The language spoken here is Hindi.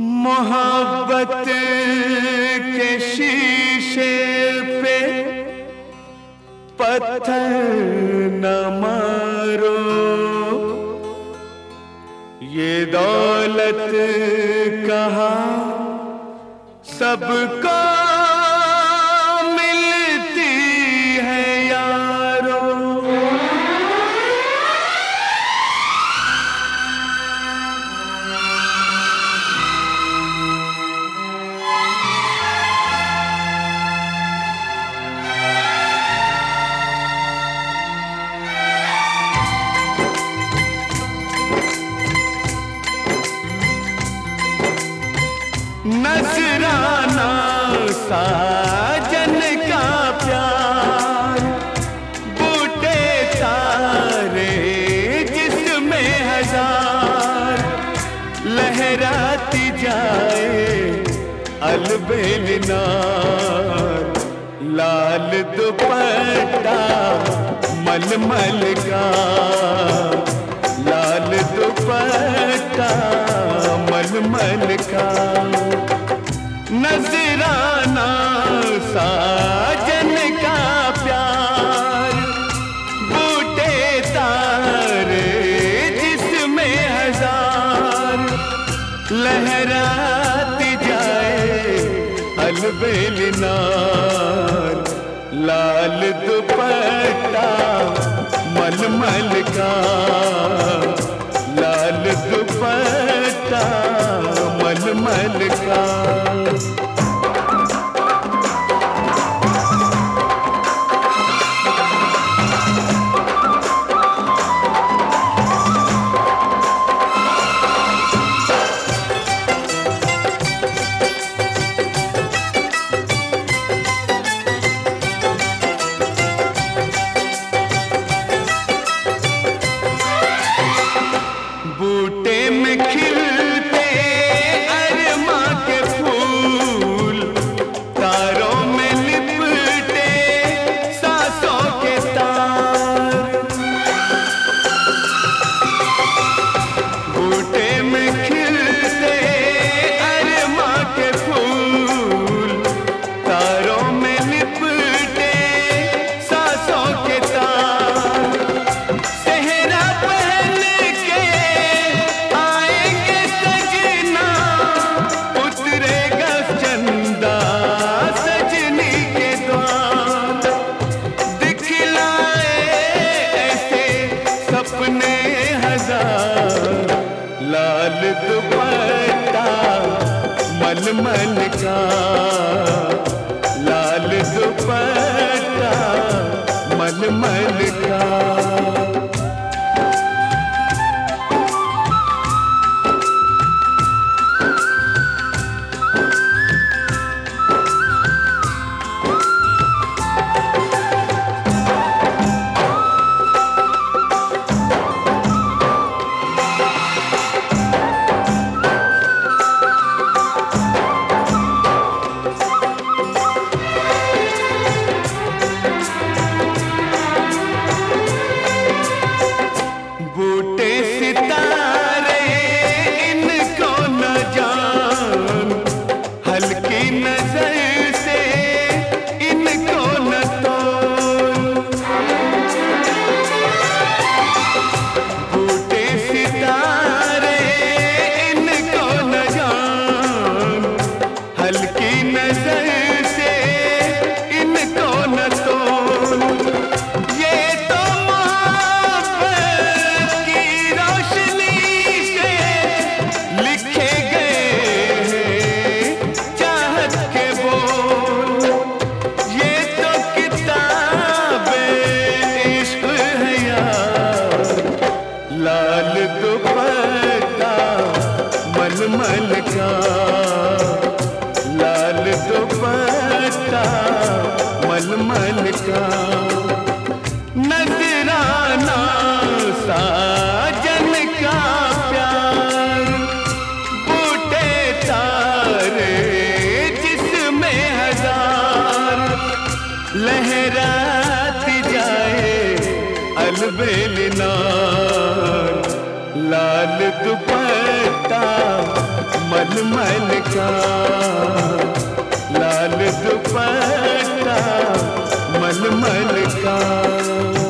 मोहब्बत के शीशे पे पत्थर न मारो। ये दौलत कहा? सबको नजराना साजन का प्यार। बूटे सारे जिसमें हज़ार। लहराती जाए अलबेलना लाल दुपट्टा मलमल का लहराती जाए अलबेल नार लाल दुपट्टा मलमल का लाल मन मलमल का। लाल दुपट्टा मलमल का Yine sen दुपट्टा मलमल का नजराना साजन का प्यार। बूटे तारे जिसमें हज़ार, लहराती जाए अलबेलनार लाल दुपट्टा मल मलमल का लाल दुपट्टा मलमल का।